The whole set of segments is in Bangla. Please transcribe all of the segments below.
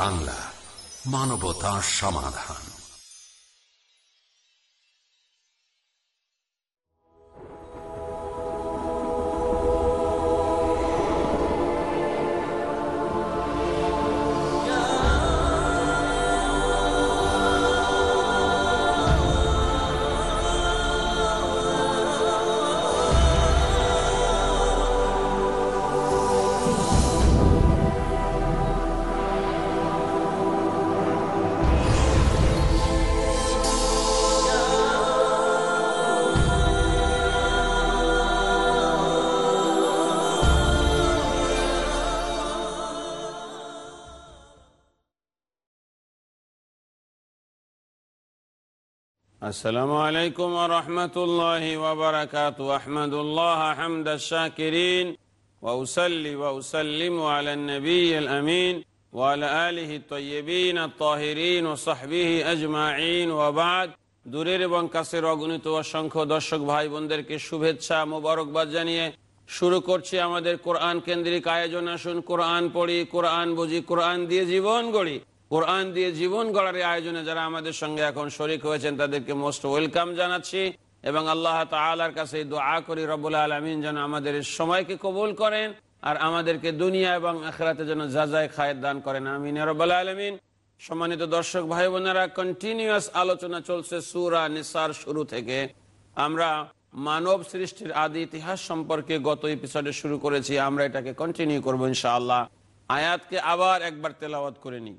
বাংলা মানবতা সমাধান। السلام عليكم ورحمة الله وبركاته أحمد الله حمد الشاكرين وأسلي وأسلم على النبي الأمين وعلى آله الطيبين الطاهرين وصحبه أجمعين وبعد দূরের এবং কাছের অগণিত অসংখ্য দর্শক ভাই বোনদেরকে শুভেচ্ছা মোবারকবাদ জানিয়ে শুরু করছি আমাদের কোরআন কেন্দ্রিক আয়োজন আসুন কোরআন পড়ি কোরআন বুঝি কোরআন দিয়ে জীবন গড়ি কোরআন দিয়ে জীবন গড়ার আয়োজনে যারা আমাদের সঙ্গে এখন শরিক হয়েছেন, তাদেরকে মোস্ট ওয়েলকাম জানাচ্ছি এবং আল্লাহ তালার কাছে দোয়া করি রব্বুল আলমিন যেন আমাদের সময়কে কবুল করেন আর আমাদেরকে দুনিয়া এবং আখরাতে যেন যাজায় খায়ের দান করেন। আমিন রব্বুল আলমিন। সম্মানিত দর্শক ভাই বোনেরা কন্টিনিউয়াস আলোচনা চলছে সুরা নিসার শুরু থেকে। আমরা মানব সৃষ্টির আদি ইতিহাস সম্পর্কে গত এপিসোডে শুরু করেছি, আমরা এটাকে কন্টিনিউ করব ইনশাআল্লাহ। আয়াতকে আবার একবার তেলাওয়াত করে নিই।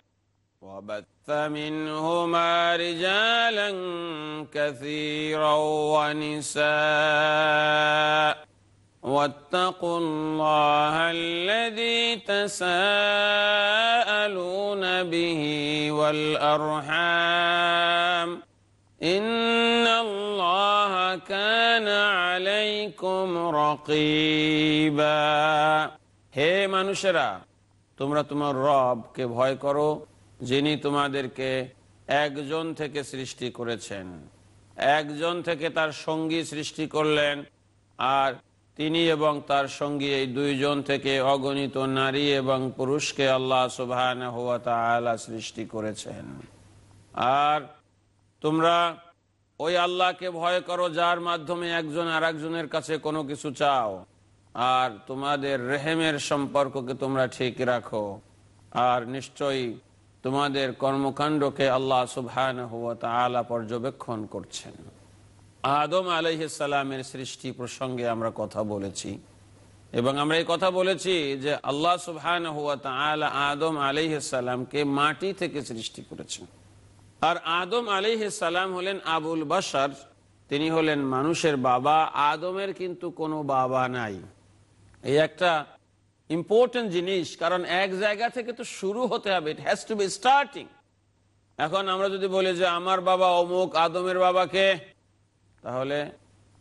وبث منهما رجالا كثيرا ونساء واتقوا الله الذي تساءلون به والأرحام إن الله كان عليكم رقيبا হে মানুষেরা তোমরা তোমার রবকে ভয় করো যিনি তোমাদেরকে একজন থেকে সৃষ্টি করেছেন। একজন থেকে তার সঙ্গী সৃষ্টি করলেন, আর তিনি এবং তার সঙ্গী এই দুইজন থেকে অগণিত নারী এবং পুরুষকে আল্লাহ সুবহান সৃষ্টি করেছেন। আর তোমরা ওই আল্লাহকে ভয় করো যার মাধ্যমে একজন আর একজনের কাছে কোনো কিছু চাও, আর তোমাদের রেহেমের সম্পর্ককে তোমরা ঠিক রাখো। আর নিশ্চয়ই তোমাদের কর্মকাণ্ডকে আল্লাহ সুবহান পর্যবেক্ষণ করছেন। আদম আলহিসাল্লামের সৃষ্টি প্রসঙ্গে আমরা কথা বলেছি এবং আমরা এই কথা বলেছি যে আল্লাহ সুবহান আদম আলহিসাল্লামকে মাটি থেকে সৃষ্টি করেছেন। আর আদম আলিহাল্লাম হলেন আবুল বাসার তিনি হলেন মানুষের বাবা, আদমের কিন্তু কোনো বাবা নাই। এই একটা ইম্পর্টেন্ট জিনিস, কারণ এক জায়গা থেকে তো শুরু হতে হবে। It has to be starting এখন আমরা যদি বলি যে আমার বাবা অমুক, আদমের বাবাকে, তাহলে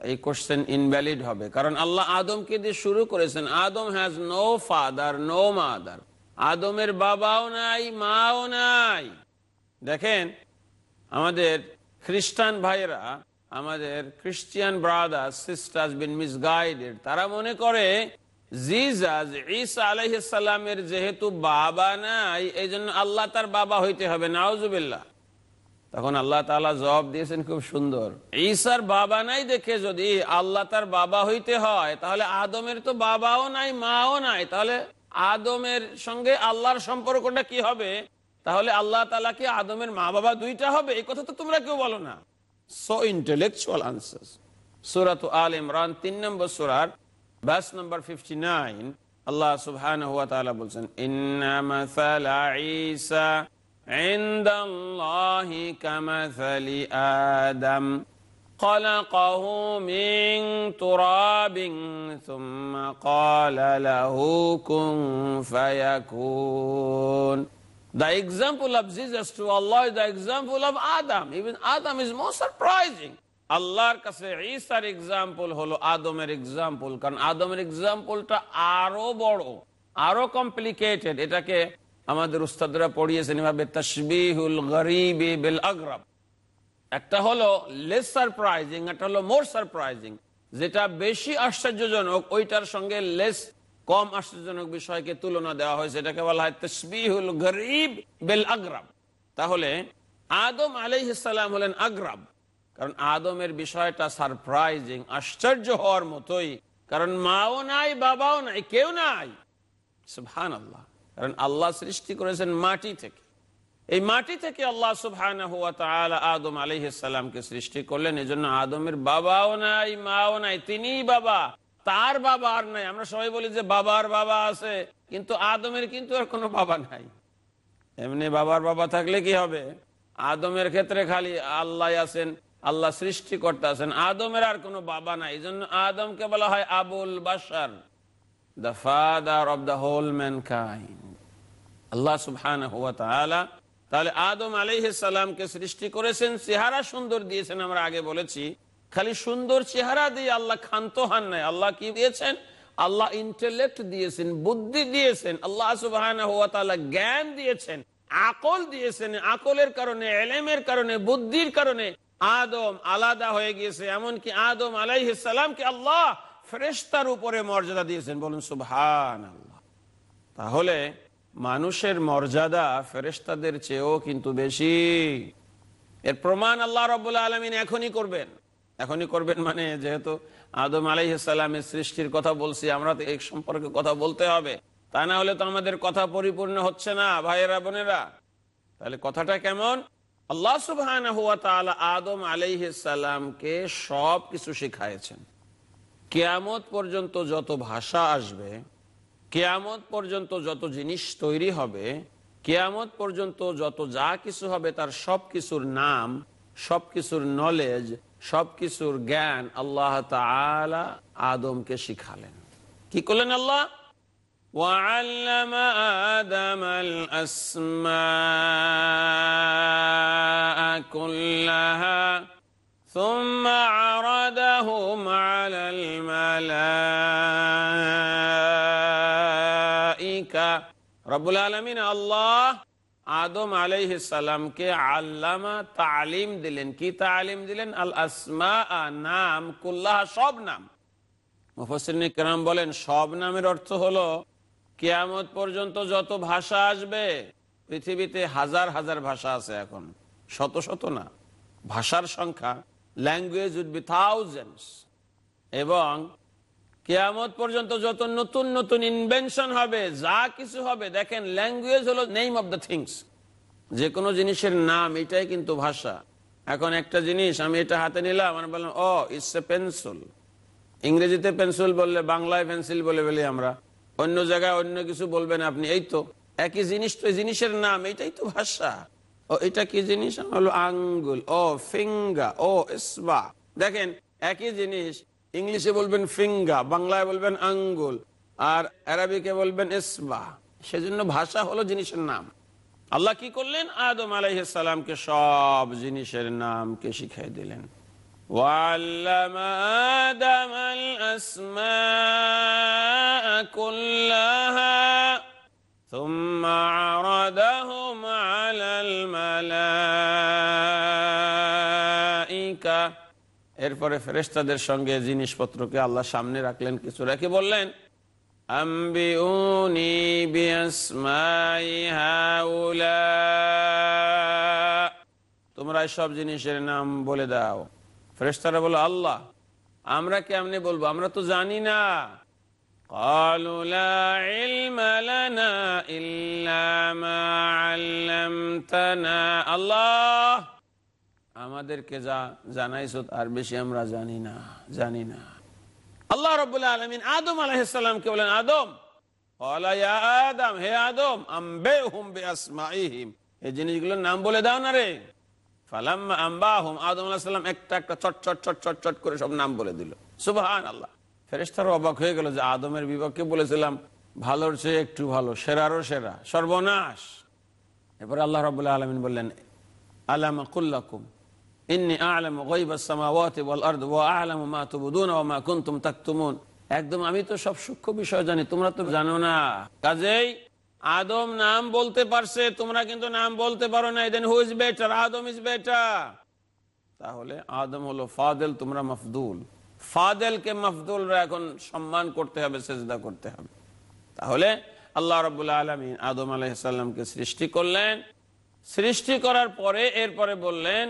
এই কোশ্চেন ইনভ্যালিড হবে। কারণ আল্লাহ আদমকে দিয়ে শুরু করেছেন। Adam has no father no mother আদমের বাবাও নাই, মাও নাই। দেখেন, আমাদের খ্রিস্টান ভাইরা আমাদের Christian brother sisters been misguided তারা মনে করে জিজাজ ঈসা যেহেতু বাবা নাই এই জন্য আল্লাহ তার বাবা হইতে হবে নাওজুবিল্লাহ তখন আল্লাহ তালা জবাব দিয়েছেন খুব সুন্দর। ঈসার বাবা নাই দেখে যদি আল্লাহ তার বাবা হইতে হয়, তাহলে আদমের তো বাবাও নাই, মাও নাই। তাহলে আদমের সঙ্গে আল্লাহর সম্পর্কটা কি হবে? তাহলে আল্লাহ তালা কি আদমের মা বাবা দুইটা হবে? এই কথা তো তোমরা কেউ বলো না। সো ইন্টেলেকচুয়াল আনসার সুরাত আল ইমরান, তিন নম্বর সুরার বাস নম্বর ফিফটি নাইন আল্লাহ সুবহান বলছেন ইন্না মাসালা ঈসা عند الله كمثل آدم خلقه من تراب ثم قال له كن فيكون The example of Jesus to Allah is the example of Adam. Even Adam is more surprising. আল্লাহর কাছে ঈসার এক্সাম্পল হলো আদমের এক্সাম্পল কারণ আদমের এক্সাম্পলটা আরও বড়, আরও কমপ্লিকেটেড এটাকে আমাদের উস্তাদরা পড়িয়েছেন এভাবে তসবিহুল গরিব বিল আগরাব। একটা হলো লেস সারপ্রাইজিং একটা হলো মোর সারপ্রাইজিং যেটা বেশি আশ্চর্যজনক, ওইটার সঙ্গে লেস কম আশ্চর্যজনক বিষয়কে তুলনা দেওয়া হয়েছে। এটাকে বলা হয় তসবিহুল গরিব বেল আগ্রাব। তাহলে আদম আলাইহিসাল্লাম হলেন আগ্রাব। কারণ আদমের বিষয়টা সারপ্রাইজিং, আশ্চর্য হওয়ার মতোই। কারণ মাও নাই, বাবাও নাই, কেউ নাই। সুবহান আল্লাহ কারণ আল্লাহ সৃষ্টি করেছেন মাটি থেকে। এই মাটি থেকে আল্লাহ তাআলা আদম আলাইহিস সৃষ্টি করলেন। এই জন্য আদমের বাবাও নাই, মাও নাই, তিনিই বাবা। তার বাবা আর নাই। আমরা সবাই বলি যে বাবার বাবা আছে, কিন্তু আদমের কিন্তু আর কোনো বাবা নাই। এমনি বাবার বাবা থাকলে কি হবে? আদমের ক্ষেত্রে খালি আল্লাহ আছেন আল্লাহ সৃষ্টিকর্তা আছেন। আদমের আর কোনো বাবা নাই। এই জন্য আদমকে বলা হয় আবুল বাসার the father of the whole man Allah সুবহান তাহলে আদম আলাইসালামকে সৃষ্টি করেছেন, চেহারা সুন্দর দিয়েছেন আমরা আগে বলেছি। খালি সুন্দর চেহারা দিয়ে আল্লাহ ক্ষান্ত হন নাই। আল্লাহ কি দিয়েছেন? আল্লাহ ইন্টেলেক্ট দিয়েছেন, বুদ্ধি দিয়েছেন। আল্লাহ সুবাহ জ্ঞান দিয়েছেন, আকল দিয়েছেন। আকলের কারণে, এলেমের কারণে, বুদ্ধির কারণে। আদম আলাদা হয়ে গিয়েছে, এমনকি আদম আলাইসালামকে আল্লাহ ফ্রেস্তার উপরে মর্যাদা দিয়েছেন। বলুন সুভান আল্লাহ তাহলে মানুষের মর্যাদা ফেরেস্তাদের চেয়েও কিন্তু বেশি। এর প্রমাণ আল্লাহ রবাহ আলমিন এখনই করবেন। এখনই করবেন মানে যেহেতু আদম আলাইসালামের সৃষ্টির কথা বলছি, আমরা তো এই সম্পর্কে কথা বলতে হবে। তা না হলে তো আমাদের কথা পরিপূর্ণ হচ্ছে না, ভাইয়েরা, বোনেরা। তাহলে কথাটা কেমন? আল্লাহ সুবাহ আদম আলাইসালামকে সব কিছু শিখাইছেন কেয়ামত পর্যন্ত যত ভাষা আসবে কেয়ামত পর্যন্ত যত জিনিস তৈরি হবে কেয়ামত পর্যন্ত যত যা কিছু হবে তার সব কিছুর নাম সব কিছুর নলেজ সব কিছুর জ্ঞান আল্লাহ তালা আদমকে শিখালেন কি করলেন আল্লাহ وعلم آدم الأسماء রবুল আলমিন আল্লাহ আদম আলাইহ সালামকে আল্লামা তালিম দিলেন। কি তালিম দিলেন? আল আসমা নাম, কুল্লাহ সব নাম। মুফসিনাম কেরাম বলেন, সব নামের অর্থ হলো, কেয়ামত পর্যন্ত যত ভাষা আসবে, পৃথিবীতে হাজার হাজার ভাষা আছে এখন। শত শত না। ভাষার সংখ্যা ল্যাঙ্গুয়েজ উড বি থাউজেন্ডস এবং কেয়ামত পর্যন্ত যত নতুন নতুন ইনভেনশন হবে, যা কিছু হবে, দেখেন ল্যাঙ্গুয়েজ হলো নেম অব দ্য থিংস যে কোনো জিনিসের নাম, এটাই কিন্তু ভাষা। এখন একটা জিনিস, আমি এটা হাতে নিলাম, আমি বললাম, ও ইটস এ পেন্সিল ইংরেজিতে পেন্সিল বললে, বাংলায় পেন্সিল বলে বলি আমরা। অন্য জায়গায় অন্য কিছু বলবেন আপনি, এই তো। একই জিনিস তো জিনিসের নাম, এটাই তো ভাষা। ও, এটা কি জিনিস? হলো আঙ্গুল। ও ফিঙ্গা ও ইসবা দেখেন, একই জিনিস ইংলিশে বলবেন ফিঙ্গা বাংলায় বলবেন আঙ্গুল আর আরবিকে বলবেন ইসবা সেজন্য ভাষা হলো জিনিসের নাম আল্লাহ কি করলেন আদম আলাইসালামকে সব জিনিসের নামকে শিখাই দিলেন وعلم آدم الأسماء كلها ثم عرضهم على الملائكة এরপরে ফেরেস্তাদের সঙ্গে জিনিসপত্রকে আল্লাহ সামনে রাখলেন কিছু রেখে বললেন আম্বিউনি বিআসমাই হাউলা তোমরা সব জিনিসের নাম বলে দাও ফেরেস্তারা বলো আল্লাহ আমরা কেমনে বলবো আমরা তো জানি না قالوا لا علم لنا إلا ما علمتنا الله আমাদেরকে যা জানাইছ আর বেশি আমরা জানি না জানি না। আল্লাহ রবুল্লাহ আলমিন আদম আলাহিসাল্লামকে বলেন, আদম আদম, হে আদম আম্বে হুম এই জিনিসগুলোর নাম বলে দাও না আদম একটা একটা করে সব নাম বলে আল্লাহ অবাক হয়ে গেল যে আদমের বিপক্ষে বলেছিলাম, ভালোর চেয়ে একটু ভালো, সেরারও সেরা, সর্বনাশ। এরপরে আল্লাহ রবুল্লাহ আলমিন বললেন, আলাম ইন্নি আলম গৈবাসমাওয়াতি ওয়াল আরদ ওয়া আলামু মা তুবদুন তাকতুমুন। একদম আমি তো সব সূক্ষ্ম বিষয় জানি, তোমরা তো জানো না। কাজেই আদম নাম বলতে পারছে, তোমরা কিন্তু নাম বলতে পারো না। Then who is better Adam is better তাহলে আদম হলো ফাদেল, তোমরা মফদুল। ফাদেলকে মফদুলরা এখন সম্মান করতে হবে, সেজদা করতে হবে। তাহলে আল্লাহ রবুল্লা আলমী আদম আলাইসাল্লামকে সৃষ্টি করলেন। সৃষ্টি করার পরে এরপরে বললেন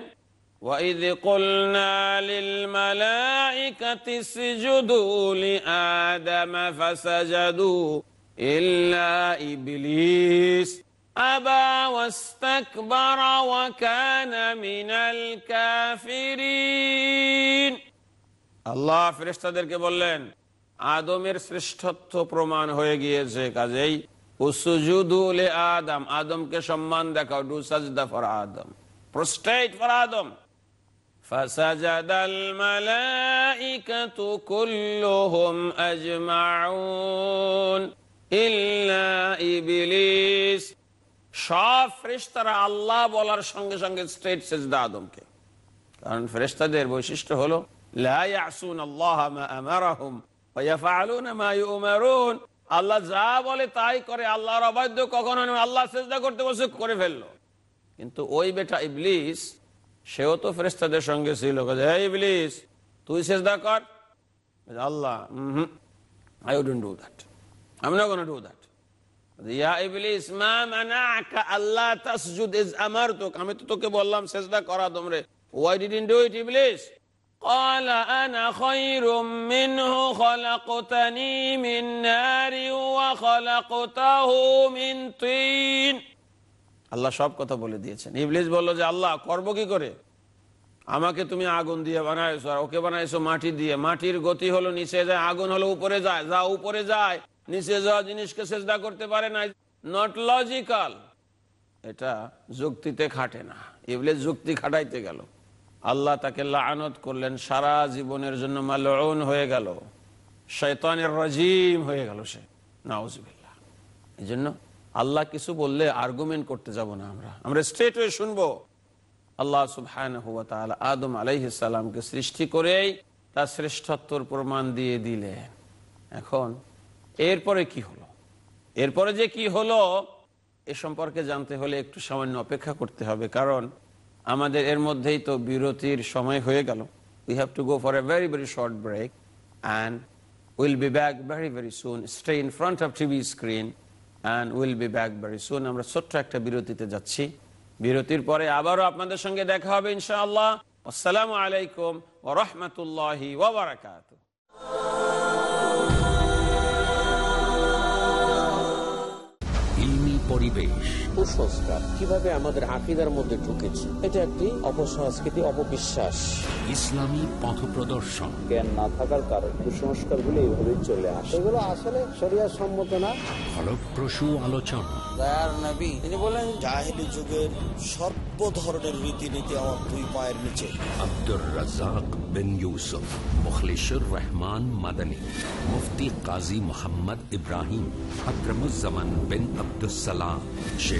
وَإِذْ قُلْنَا لِلْمَلَائِكَةِ اسْجُدُوا لِآدَمَ فَسَجَدُوا إِلَّا إِبْلِيسَ أَبَى وَاسْتَكْبَرَ وَكَانَ مِنَ الْكَافِرِينَ আল্লাহ ফেরেশতাদেরকে বললেন আদমের শ্রেষ্ঠত্ব প্রমাণ হয়ে গিয়েছে কাজেই উসুজুদুল আদম আদমকে সম্মান দেখাও ডু সাজদা for Adam prostrate for Adam فسجد الملائكة كلهم أجمعون إلا إبليس সব ফেরেশতারা আল্লাহ বলার সঙ্গে সঙ্গে স্ট্রেট সেজদা আদমকে কারণ ফেরেশতাদের বৈশিষ্ট্য হলো লা ইয়াসুন আল্লাহ মা আমারাহুম ওয়া ইয়াফআলুনা মা ইউমারুন আল্লাহ যা বলে তাই করে আল্লাহর অবাধ্য কখনো নয়। আল্লাহ সেজদা করতে বসে করে ফেললো কিন্তু ওই বেটা ইবলিস সেও তো ফেরেশতাদের সঙ্গে ছিল কাজে, "এই ইবলিস তুই সেজদা কর কাজে, আল্লাহ I wouldn't do that I not gonna do that ইয়া ইবলিস মা মানাকা আল্লাহ তাসজুদ ইজ আমারতুক আমি তো তোকে বললাম সেজদা করা তোমরে ওয়াই ডিডন্ট ডু ইট ইবলিস قال أنا خير منه خلقتني من نار وخلقته من طين আল্লাহ সব কথা বলে দিয়েছেন। ইবলিস বলল যে, আল্লাহ, করব কি করে? আমাকে তুমি আগুন দিয়ে বানাইছো আর ওকে বানাইছো মাটি দিয়ে। মাটির গতি হলো নিচে যায়, আগুন হলো উপরে যায়। যা উপরে যায়, নিচে যাওয়া জিনিসকে চেষ্টা করতে পারে না। নট লজিক্যাল এটা যুক্তিতে খাটে না। ইবলিস যুক্তি খাটাইতে গেল। আল্লাহ তাকে লানত করলেন, সারা জীবনের জন্য মালউন হয়ে গেল। শৈতানের রাজিম হয়ে গেল সে। নাউজবিল্লাহ। এই জন্য আল্লাহ কিছু বললে আর্গুমেন্ট করতে যাব না আমরা। আমরা স্ট্রেট হয়ে শুনব। আল্লাহ সুবহান আদম আলাইসালামকে সৃষ্টি করেই তার শ্রেষ্ঠত্বর প্রমাণ দিয়ে দিলেন। এখন, এরপরে কি হলো? এরপরে যে কি হলো, এ সম্পর্কে জানতে হলে একটু সামান্য অপেক্ষা করতে হবে, কারণ আমাদের এর মধ্যেই তো বিরতির সময় হয়ে গেল। We have to go for a very very short break and will be back very very soon stay in front of TV screen and will be back very soon আমরা ছোট্ট একটা বিরতিতে যাচ্ছি। বিরতির পরে আবারও আপনাদের সঙ্গে দেখা হবে ইনশাআল্লাহ। আসসালামু আলাইকুম ও রহমতুল্লাহি পরিবেশ। কুসংস্কার। কীভাবে আমাদের আকিদার মধ্যে ঢুকেছে এটা একটি অপসংস্কৃতি অপবিশ্বাস। ইসলামী পথ প্রদর্শন। জ্ঞান না থাকার কারণে কুসংস্কারগুলো এইভাবেই চলে আসে। এগুলো আসলে শরিয়া সম্মত না। ফলপ্রসূ আলোচনা। দয়ার নবী তিনি বলেন জাহেলি যুগের সর্ব ধরনের রীতিনীতি আমার দুই পায়ের নিচে। আব্দুর রাজাক বিন ইউসুফ মুখলিসুর রহমান মাদানী মুফতি কাজী মোহাম্মদ ইব্রাহিম আকরমুজ্জামান বিন আব্দুসালাম শেখ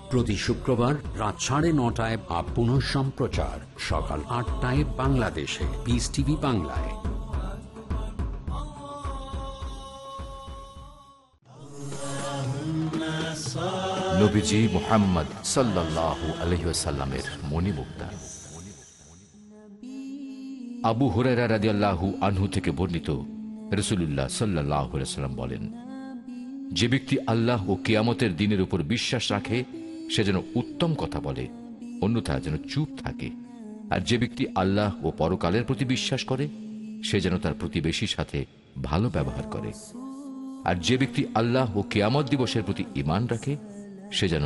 প্রতি শুক্রবার রাত সাড়ে নটায় বা পুনঃ সম্প্রচার সকাল আটটায় বাংলাদেশে। পিস টিভি বাংলায়। নবীজি মোহাম্মদ আবু হুরারা রাদিয়াল্লাহু আনহু থেকে বর্ণিত রসুল্লাহ সাল্লাহ বলেন, যে ব্যক্তি আল্লাহ ও কিয়ামতের দিনের উপর বিশ্বাস রাখে সে যেন উত্তম কথা বলে অন্যথা যেন চুপ থাকে। আর যে ব্যক্তি আল্লাহ ও পরকালের প্রতি বিশ্বাস করে, সে যেন তার প্রতিবেশীর সাথে ভালো ব্যবহার করে। আর যে ব্যক্তি আল্লাহ ও কেয়ামত দিবসের প্রতি ইমান রাখে, সে যেন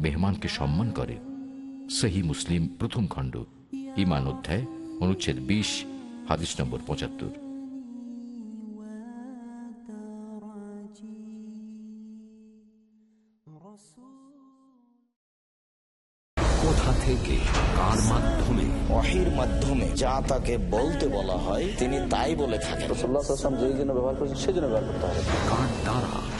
মেহমানকে সম্মান করে। সহি মুসলিম প্রথম খণ্ড ইমান অধ্যায়, অনুচ্ছেদ বিশ, হাদিস নম্বর পঁচাত্তর। তাকে বলতে বলা হয় তিনি তাই বলে থাকেন। রসুল্লাহাম যেই জন্য ব্যবহার করছেন সেই জন্য ব্যবহার করতে হবে। কার দ্বারা?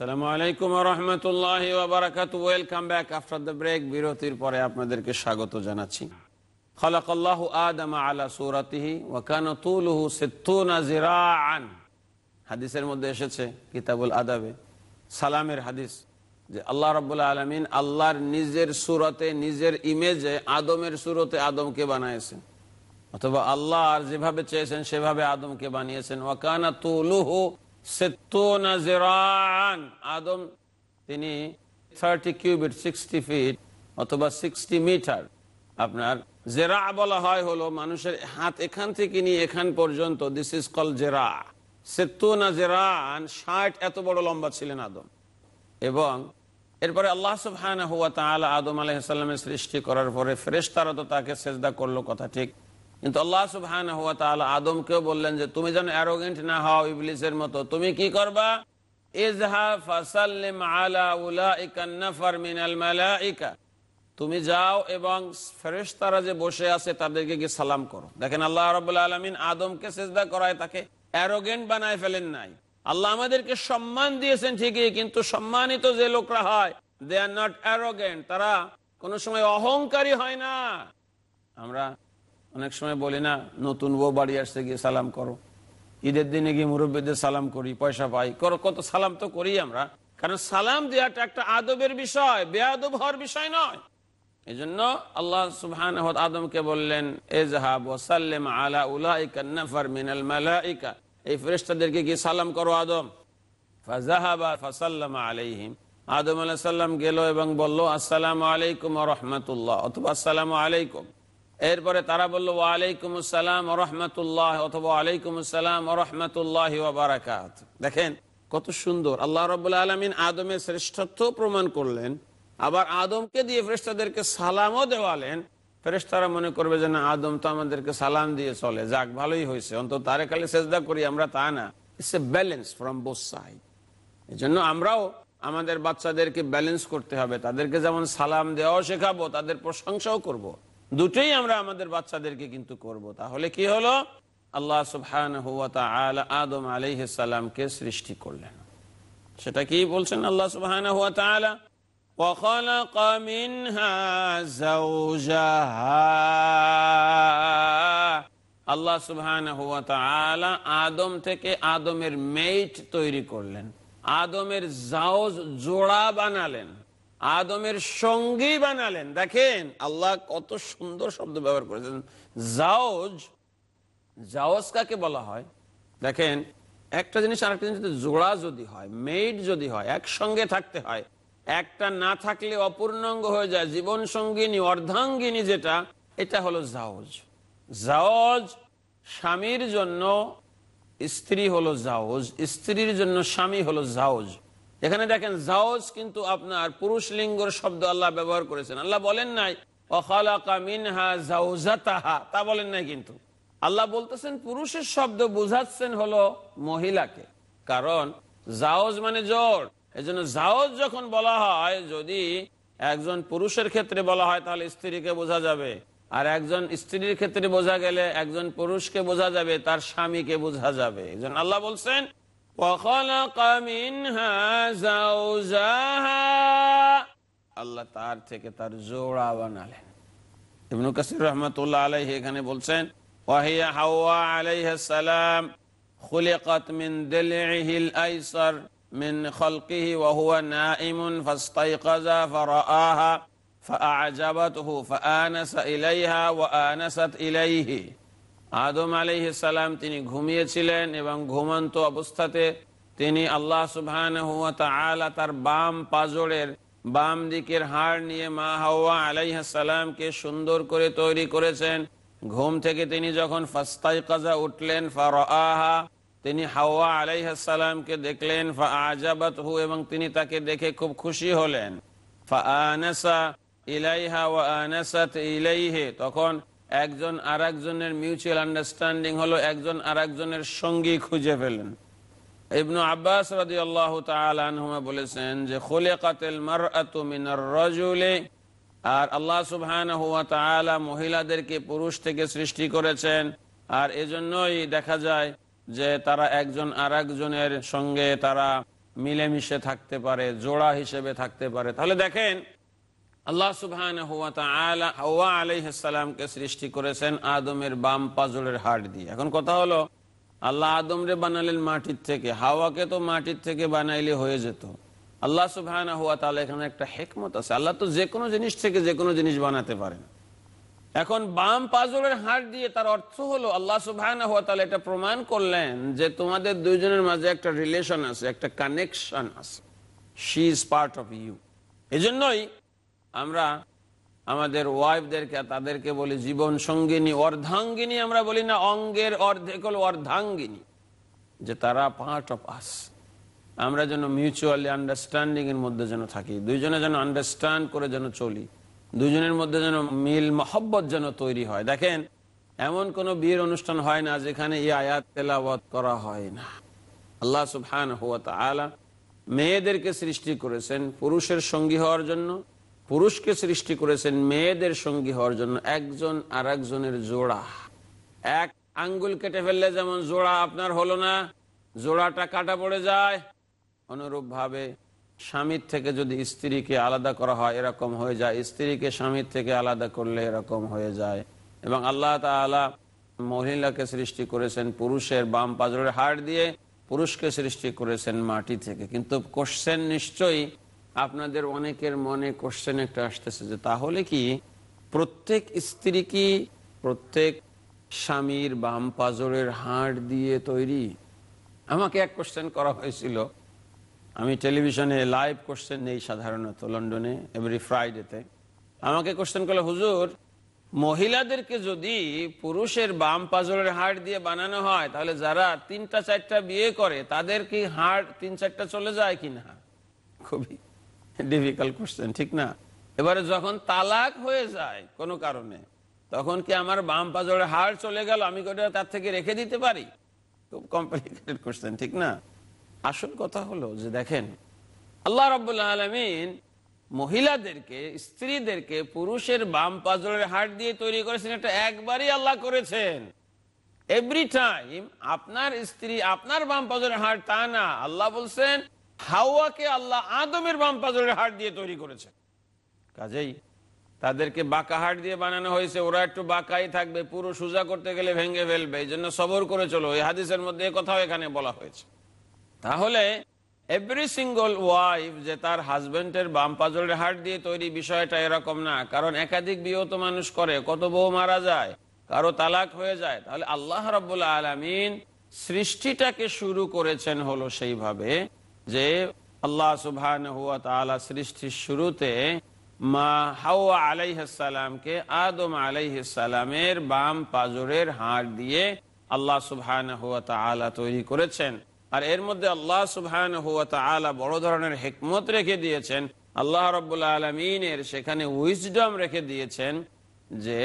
আসসালামু আলাইকুম রহমতুল্লাহ বারাকাতু welcome back after the break বিরতির পরে আপনাদেরকে স্বাগত জানাচ্ছি। খলাকাল্লাহু আদম আলা সুরাতিহি ওয়াকান তুলুহু সিত্তুনা জিরাআন হাদিসের মধ্যে এসেছে কিতাবুল আদাবে। সালামের হাদিস যে আল্লাহ রাব্বুল আলামিন আল্লাহর নিজের সুরতে, নিজের ইমেজে আদমের সুরতে আদমকে বানিয়েছেন অথবা আল্লাহ আর যেভাবে চেয়েছেন সেভাবে আদমকে বানিয়েছেন। ওয়াকানা তুলুহু আদম, তিনি থার্টি কিউবিট সিক্সটি ফিট অথবা সিক্সটি মিটার আপনার জেরা বলা হয় হলো মানুষের হাত এখান থেকে নিয়ে এখান পর্যন্ত। দিস ইজ কল জেরা। সেতুনা জেরান ষাট এত বড় লম্বা ছিলেন আদম। এবং এরপরে আল্লাহ সুবহান হুয়া তাআলা আদম আলাইসাল্লামের সৃষ্টি করার পরে ফেরেশতারা তো তাকে সেজদা করল, কথা ঠিক। কিন্তু আল্লাহ তাআলা আদমকেও বললেন যে, তুমি যেন অ্যারোগেন্ট না হও ইবলিসের মতো। তুমি কি করবা? তুমি যাও এবং যে বসে আছে তাদেরকে গিয়ে সালাম করো। দেখেন আল্লাহ আলামিন আদমকে করায় তাকে অ্যারোগেন্ট বানায় ফেলেন নাই। আল্লাহ আমাদেরকে সম্মান দিয়েছেন ঠিকই, কিন্তু সম্মানিত যে লোকরা হয় দে আর নট অ্যারোগেন্ট তারা কোনো সময় অহংকারী হয় না। আমরা অনেক সময় বলি, না, নতুন বউ বাড়ি আসছে, গিয়ে সালাম করো। ঈদের দিনে গিয়ে মুরব্বীদের সালাম করি, পয়সা পাই। করো, কত সালাম তো করি আমরা। কারণ সালাম দেওয়াটা একটা আদবের বিষয়, বেআদব হওয়ার বিষয় নয়। এই জন্য আল্লাহ আদমকে বললেন এই কি সালাম করো আলাইহিম। আদম এবং বলল, আসসালামু আলাইকুম আলাইকুম। এরপরে তারা বলল, ওয়ালাইকুম আসসালাম রহমতুল্লাহ অথবা আলাইকুম আসসালাম রহমতুল্লাহ বারাকাত দেখেন, কত সুন্দর। আল্লাহ রবাহ আলমিন আদমের শ্রেষ্ঠত্ব প্রমাণ করলেন। আবার আদমকে দিয়ে ফেরেস্তাদেরকে সালামও দেওয়ালেন। ফেরেস্তারা মনে করবে যে, না, আদম তো আমাদেরকে সালাম দিয়ে চলে। যাক, ভালোই হয়েছে। অন্তত তারে খালি চেষ্টা করি, আমরা তা না। It's a balance from both side এই জন্য আমরাও আমাদের বাচ্চাদেরকে ব্যালেন্স করতে হবে। তাদেরকে যেমন সালাম দেওয়াও শেখাবো, তাদের প্রশংসাও করব। দুটোই আমরা আমাদের বাচ্চাদেরকে কিন্তু করব। তাহলে কি হলো আল্লাহ সুবহান আদম আলাইসালামকে সৃষ্টি করলেন সেটা কি বলছেন আল্লাহ সুবহান হুয়া তাআলা وخلق منها زوجها আল্লাহ সুবহানাহু ওয়া তাআলা আদম থেকে আদমের মেইট তৈরি করলেন আদমের জাওজ জোড়া বানালেন আদমের সঙ্গী বানালেন। দেখেন, আল্লাহ কত সুন্দর শব্দ ব্যবহার করেছেন। জাওজ জাওজ কাকে বলা হয়? দেখেন, একটা জিনিস আরেকটা জিনিস জোড়া যদি হয়, মেইড যদি হয়, একসঙ্গে থাকতে হয়, একটা না থাকলে অপূর্ণাঙ্গ হয়ে যায়, জীবন সঙ্গিনী, অর্ধাঙ্গিনী যেটা, এটা হলো জাওজ। জাওজ, স্বামীর জন্য স্ত্রী হলো জাওজ, স্ত্রীর জন্য স্বামী হলো জাওজ। এখানে দেখেন জাওজ কিন্তু আপনার পুরুষ লিঙ্গর শব্দ আল্লাহ ব্যবহার করেছেন। আল্লাহ বলেন নাই তা বলেন নাই কিন্তু। আল্লাহ বলতেছেন, পুরুষের শব্দ বুঝাচ্ছেন হলো মহিলাকে, কারণ জাওজ মানে জোর। এই জন্য জাওজ যখন বলা হয়, যদি একজন পুরুষের ক্ষেত্রে বলা হয়, তাহলে স্ত্রীকে বোঝা যাবে। আর একজন স্ত্রীর ক্ষেত্রে বোঝা গেলে একজন পুরুষকে বোঝা যাবে, তার স্বামীকে বোঝা যাবে। আল্লাহ বলছেন وَخَلَقَ مِنْهَا زَوْجَهَا আল্লাহ তার থেকে তার জোড়া বানালেন ইবনু কাসির রহমতুল্লাহ আলাইহি এখানে বলছেন ওয়াহিয়া হাওয়া আলাইহিস সালাম খুলিকাত মিন দিলইহিল আইসার من خلقه وهو نائم فاستيقظ فرآها فأعجبته فآنس إليها وآنست إليه আদম সালাম তিনি ঘুমিয়েছিলেন এবং ঘুমন্ত অবস্থাতে তিনি আল্লাহ সুবহান তার বাম পাজরের বাম দিকের হাড় নিয়ে মা হাওয়া আলাইহাসালামকে সুন্দর করে তৈরি করেছেন। ঘুম থেকে তিনি যখন ফাস্তাই কাজা উঠলেন, ফারআহা, তিনি হাওয়া আলাইহাসালামকে দেখলেন ফা আজাবাত হু এবং তিনি তাকে দেখে খুব খুশি হলেন। ফা আনাসা ইলাইহা ওয়া আনাসাত ইলাইহে, তখন একজন আর একজনের মিউচুয়াল আন্ডারস্ট্যান্ডিং হলো একজন আর একজনের সঙ্গী খুঁজে ফেলেন ইবনু আব্বাস রাজি আল্লাহ তালুমা বলেছেন যে খোলে কাতেল মার রজুলে। আর আল্লাহ সুবহান হুয়া মহিলাদেরকে পুরুষ থেকে সৃষ্টি করেছেন। আর এজন্যই দেখা যায় যে, তারা একজন আর একজনের সঙ্গে তারা মিলেমিশে থাকতে পারে, জোড়া হিসেবে থাকতে পারে। তাহলে দেখেন আল্লাহ সুবহান সৃষ্টি করেছেন আদমের বাম পাজরের হাড় দিয়ে। এখন কথা হলো, আল্লাহ আদমরে বানালেন মাটির থেকে, হাওয়াকে তো মাটির থেকে বানাইলে হয়ে যেত। আল্লাহ সুবহান হুয়া তাহলে এখানে একটা হেকমত আছে। আল্লাহ তো যে কোনো জিনিস থেকে যে কোনো জিনিস বানাতে পারেন। এখন বাম পাজরের হাড় দিয়ে তার অর্থ হলো, আল্লাহ সুবহান হুয়া তাহলে এটা প্রমাণ করলেন যে তোমাদের দুইজনের মাঝে একটা রিলেশন আছে, একটা কানেকশন আছে। She is part of you এজন্যই আমরা আমাদের ওয়াইফদেরকে, তাদেরকে বলি জীবন সঙ্গিনী, অর্ধাঙ্গিনী। আমরা বলি না অঙ্গের অর্ধেক হল অর্ধাঙ্গিনী, যে তারা পার্ট অফ আস আমরা যেন মিউচুয়ালি আন্ডারস্ট্যান্ডিং এর মধ্যে যেন থাকি, দুইজনে যেন আন্ডারস্ট্যান্ড করে যেন চলি, দুইজনের মধ্যে যেন মিল মহব্বত যেন তৈরি হয়। দেখেন, এমন কোন বিয়ের অনুষ্ঠান হয় না যেখানে এই আয়াত তেলাবত করা হয় না। আল্লাহ সুবহান হুয়া মেয়েদেরকে সৃষ্টি করেছেন পুরুষের সঙ্গী হওয়ার জন্য পুরুষকে সৃষ্টি করেছেন মেয়েদের সঙ্গী হওয়ার জন্য একজন আর একজনের জোড়া। এক আঙ্গুল কেটে ফেললে যেমন জোড়া আপনার হলো না, জোড়াটা কাটা পড়ে যায়। অনুরূপ ভাবে স্বামীর থেকে যদি স্ত্রীকে আলাদা করা হয়, এরকম হয়ে যায়। স্ত্রীকে স্বামীর থেকে আলাদা করলে এরকম হয়ে যায়। এবং আল্লাহ তালা মহিলাকে সৃষ্টি করেছেন পুরুষের বাম পাজরের হাড় দিয়ে, পুরুষকে সৃষ্টি করেছেন মাটি থেকে। কিন্তু কোশ্চেন নিশ্চয়ই আপনাদের অনেকের মনে কোশ্চেন একটা আসতেছে যে, তাহলে কি প্রত্যেক স্ত্রী কি প্রত্যেক স্বামীর বাম পাজরের হাড় দিয়ে তৈরি? আমাকে এক কোশ্চেন করা হয়েছিল। আমি টেলিভিশনে লাইভ কোশ্চেন নেই সাধারণত লন্ডনে এভরি ফ্রাইডেতে আমাকে কোশ্চেন করল, হুজুর, মহিলাদেরকে যদি পুরুষের বাম পাজরের হাড় দিয়ে বানানো হয়, তাহলে যারা তিনটা, চারটা বিয়ে করে, তাদের কি হাড় তিন, চারটা চলে যায় কিনা? খুবই ডিফিকাল্ট কোশ্চেন ঠিক না? এবারে যখন তালাক হয়ে যায় কোনো কারণে, তখন কি আমার বাম পাজরের হাড় চলে গেল, আমি তার থেকে রেখে দিতে পারি? খুব কমপ্লিকেটেড কোশ্চেন ঠিক না? আসল কথা হলো যে দেখেন, আল্লাহ রবাহ আলমিন মহিলাদেরকে, স্ত্রীদেরকে পুরুষের বাম পাজরের হাড় দিয়ে তৈরি করেছেন, এটা একবারই আল্লাহ করেছেন। এভরি টাইম আপনার স্ত্রী আপনার বাম পাজরের হাড় তা না, আল্লাহ বলছেন হাওয়াকে আল্লাহ আদমের বাম পাজরের হাড় দিয়ে তৈরি করেছেন। কাজেই তাদেরকে বাঁকা হাট দিয়ে বানানো হয়েছে, ওরা একটু বাঁকাই থাকবে, পুরো সোজা করতে গেলে ভেঙে ফেলবে এই জন্য সবর করে চলো। এই হাদিসের মধ্যে কথাও এখানে বলা হয়েছে। তাহলে এভরি সিঙ্গল ওয়াইফ যে তার হাজবেন্ডের বাম পাজরের হাট দিয়ে তৈরি বিষয়টা এরকম না, কারণ একাধিক বিহত মানুষ করে, কত বউ মারা যায়, কারও তালাক হয়ে যায়, তাহলে আল্লাহ রব্বুল আলমিন সৃষ্টিটাকে শুরু করেছেন হলো সেইভাবে যে আল্লাহ সুবহান সৃষ্টির শুরুতে মা হাওয়া আলাইহাসালামকে আদম আলাইহালামের বাম পাজরের হাড় দিয়ে আল্লাহ সুবহান হুয়া তালা তৈরি করেছেন। আর এর মধ্যে আল্লাহ সুবহান হুয়া তালা বড় ধরনের হেকমত রেখে দিয়েছেন। আল্লাহ রব্বুল্লা আলমিনের সেখানে উইজডম রেখে দিয়েছেন যে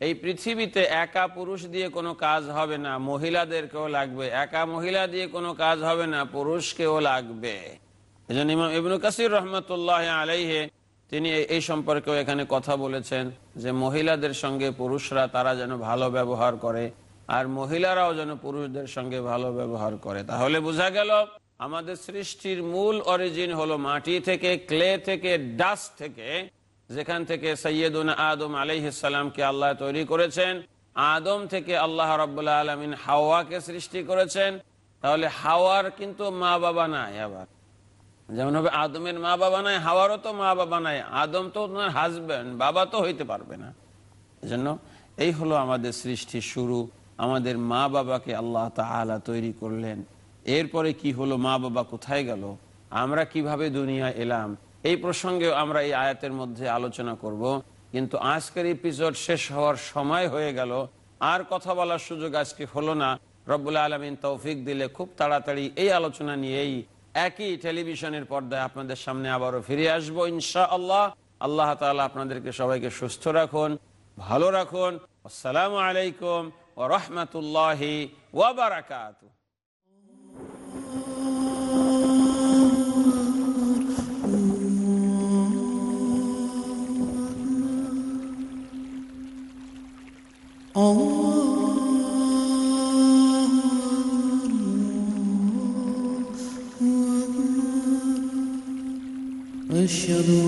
এই পৃথিবীতে একা পুরুষ দিয়ে কোনো কাজ হবে না মহিলাদেরকেও লাগবে। একা মহিলা দিয়ে কোনো কাজ হবে না পুরুষকেও লাগবে। তিনি এই সম্পর্কেও এখানে কথা বলেছেন যে মহিলাদের সঙ্গে পুরুষরা তারা যেন ভালো ব্যবহার করে, আর মহিলারাও যেন পুরুষদের সঙ্গে ভালো ব্যবহার করে। তাহলে বোঝা গেল আমাদের সৃষ্টির মূল অরিজিন হলো মাটি থেকে, ক্লে থেকে, ডাস্ট থেকে যেখান থেকে সৈয়দুন আদম আলাইসালামকে আল্লাহ তৈরি করেছেন, আদম থেকে আল্লাহ রবাহ আলমিন হাওয়াকে সৃষ্টি করেছেন, তাহলে হাওয়ার কিন্তু মা বাবা নাই আবার। যেমন হবে আদমের মা বাবা নাই, হাওয়ারও তো মা বাবা নাই, আদম তো ওনার হাজব্যান্ড বাবা তো হইতে পারবে না। এজন্য এই হলো আমাদের সৃষ্টির শুরু, আমাদের মা বাবাকে আল্লাহ তাআলা তৈরি করলেন। এরপরে কি হলো মা বাবা কোথায় গেল? আমরা কীভাবে দুনিয়া এলাম? এই প্রসঙ্গে আমরা এই আয়াতের মধ্যে আলোচনা করব। কিন্তু আজকের এপিসোড শেষ হওয়ার সময় হয়ে গেল। আর কথা বলার সুযোগ আজকে হলো না। রব্বুল আলমিন তৌফিক দিলে খুব তাড়াতাড়ি এই আলোচনা নিয়েই একই টেলিভিশনের পর্দায় আপনাদের সামনে আবারও ফিরে আসব ইনশা আল্লাহ আল্লাহ তাআলা আপনাদেরকে সবাইকে সুস্থ রাখুন, ভালো রাখুন। আসসালামু আলাইকুম ও রহমতুল্লাহি أشهد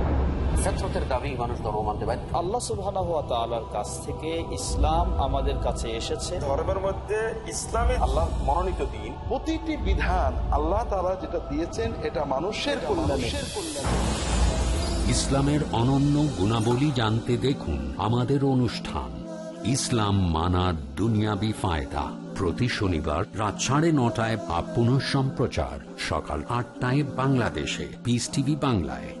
দাবি মানুষ ধর্ম মানতে বাধ্য আল্লাহ সুবহান কাছ থেকে ইসলাম আমাদের কাছে এসেছে। ধর্মের মধ্যে ইসলামী আল্লাহ মনোনীত দিন। প্রতিটি বিধান আল্লাহ তাআলা যেটা দিয়েছেন এটা মানুষের কল্যাণে। ইসলামের অনন্য গুণাবলী জানতে দেখুন আমাদের অনুষ্ঠান। ইসলাম মানার দুনিয়াবি ফায়দা। প্রতি শনিবার রাত সাড়ে নটায় বা পুনঃ সম্প্রচার সকাল আটটায় বাংলাদেশে। পিস টিভি বাংলায়।